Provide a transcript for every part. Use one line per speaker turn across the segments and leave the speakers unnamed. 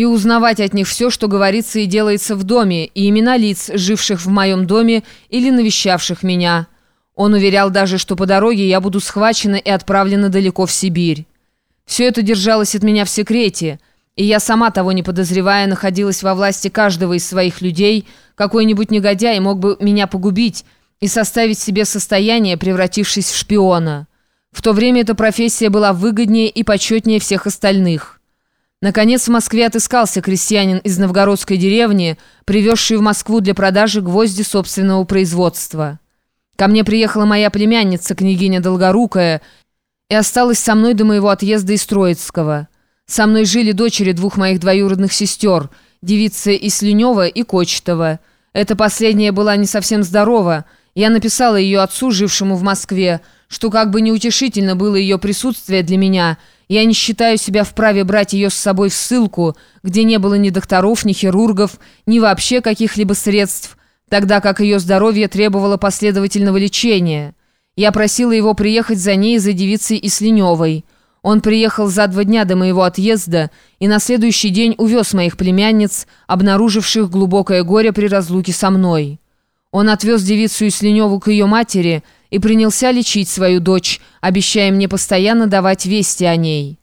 и узнавать от них все, что говорится и делается в доме, и имена лиц, живших в моем доме или навещавших меня. Он уверял даже, что по дороге я буду схвачена и отправлена далеко в Сибирь. Все это держалось от меня в секрете, и я сама, того не подозревая, находилась во власти каждого из своих людей, какой-нибудь негодяй мог бы меня погубить и составить себе состояние, превратившись в шпиона. В то время эта профессия была выгоднее и почетнее всех остальных. Наконец в Москве отыскался крестьянин из новгородской деревни, привезший в Москву для продажи гвозди собственного производства. Ко мне приехала моя племянница, княгиня Долгорукая, и осталась со мной до моего отъезда из Троицкого. Со мной жили дочери двух моих двоюродных сестер, девица Исленева и Кочетова. Эта последняя была не совсем здорова. Я написала ее отцу, жившему в Москве, что как бы неутешительно было ее присутствие для меня, я не считаю себя вправе брать ее с собой в ссылку, где не было ни докторов, ни хирургов, ни вообще каких-либо средств, тогда как ее здоровье требовало последовательного лечения. Я просила его приехать за ней за девицей Исленевой. Он приехал за два дня до моего отъезда и на следующий день увез моих племянниц, обнаруживших глубокое горе при разлуке со мной. Он отвез девицу Исленеву к ее матери – и принялся лечить свою дочь, обещая мне постоянно давать вести о ней.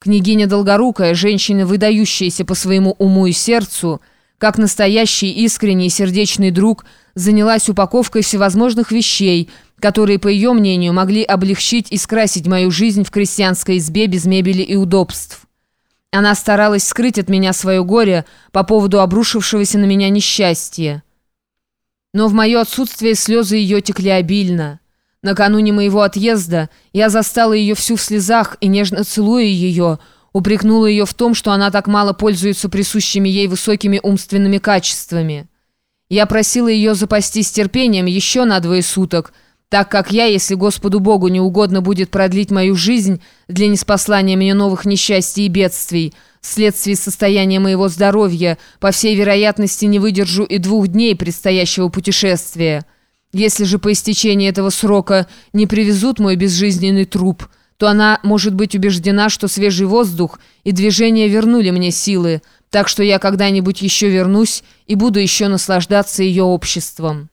Княгиня Долгорукая, женщина, выдающаяся по своему уму и сердцу, как настоящий искренний сердечный друг, занялась упаковкой всевозможных вещей, которые, по ее мнению, могли облегчить и скрасить мою жизнь в крестьянской избе без мебели и удобств. Она старалась скрыть от меня свое горе по поводу обрушившегося на меня несчастья. Но в мое отсутствие слезы ее текли обильно. Накануне моего отъезда я застала ее всю в слезах и, нежно целуя ее, упрекнула ее в том, что она так мало пользуется присущими ей высокими умственными качествами. Я просила ее запастись терпением еще на двое суток, так как я, если Господу Богу не угодно будет продлить мою жизнь для неспослания мне новых несчастий и бедствий, вследствие состояния моего здоровья, по всей вероятности не выдержу и двух дней предстоящего путешествия». Если же по истечении этого срока не привезут мой безжизненный труп, то она может быть убеждена, что свежий воздух и движение вернули мне силы, так что я когда-нибудь еще вернусь и буду еще наслаждаться ее обществом.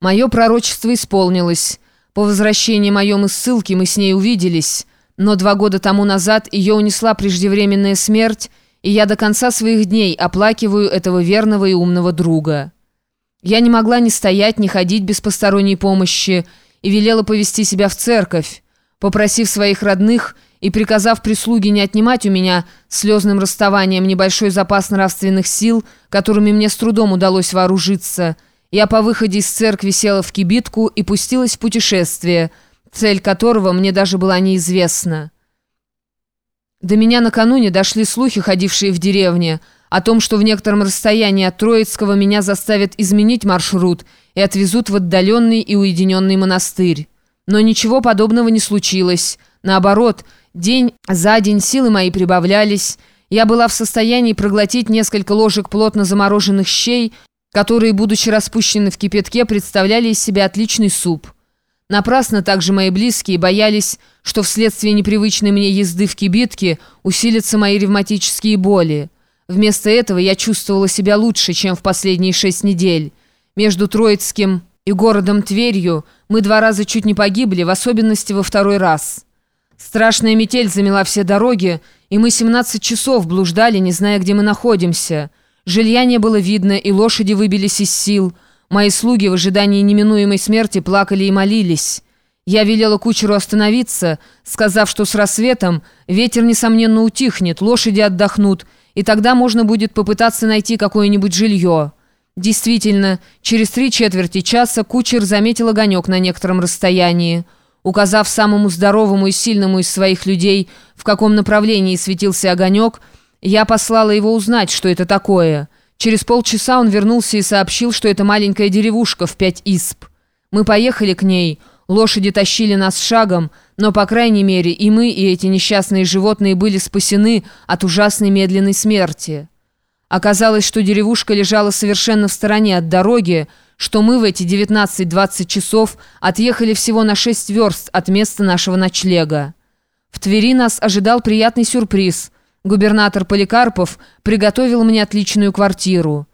Мое пророчество исполнилось. По возвращении моем из ссылки мы с ней увиделись, но два года тому назад ее унесла преждевременная смерть, и я до конца своих дней оплакиваю этого верного и умного друга». Я не могла ни стоять, ни ходить без посторонней помощи и велела повести себя в церковь, попросив своих родных и приказав прислуге не отнимать у меня слезным расставанием небольшой запас нравственных сил, которыми мне с трудом удалось вооружиться. Я по выходе из церкви села в кибитку и пустилась в путешествие, цель которого мне даже была неизвестна. До меня накануне дошли слухи, ходившие в деревне, о том, что в некотором расстоянии от Троицкого меня заставят изменить маршрут и отвезут в отдаленный и уединенный монастырь. Но ничего подобного не случилось. Наоборот, день за день силы мои прибавлялись. Я была в состоянии проглотить несколько ложек плотно замороженных щей, которые, будучи распущены в кипятке, представляли из себя отличный суп. Напрасно также мои близкие боялись, что вследствие непривычной мне езды в кибитке усилятся мои ревматические боли. Вместо этого я чувствовала себя лучше, чем в последние шесть недель. Между Троицким и городом Тверью мы два раза чуть не погибли, в особенности во второй раз. Страшная метель замела все дороги, и мы 17 часов блуждали, не зная, где мы находимся. Жилья не было видно, и лошади выбились из сил. Мои слуги в ожидании неминуемой смерти плакали и молились. Я велела кучеру остановиться, сказав, что с рассветом ветер, несомненно, утихнет, лошади отдохнут, и тогда можно будет попытаться найти какое-нибудь жилье. Действительно, через три четверти часа кучер заметил огонек на некотором расстоянии. Указав самому здоровому и сильному из своих людей, в каком направлении светился огонек, я послала его узнать, что это такое. Через полчаса он вернулся и сообщил, что это маленькая деревушка в пять исп. Мы поехали к ней – Лошади тащили нас шагом, но, по крайней мере, и мы, и эти несчастные животные были спасены от ужасной медленной смерти. Оказалось, что деревушка лежала совершенно в стороне от дороги, что мы в эти 19-20 часов отъехали всего на 6 верст от места нашего ночлега. В Твери нас ожидал приятный сюрприз. Губернатор Поликарпов приготовил мне отличную квартиру.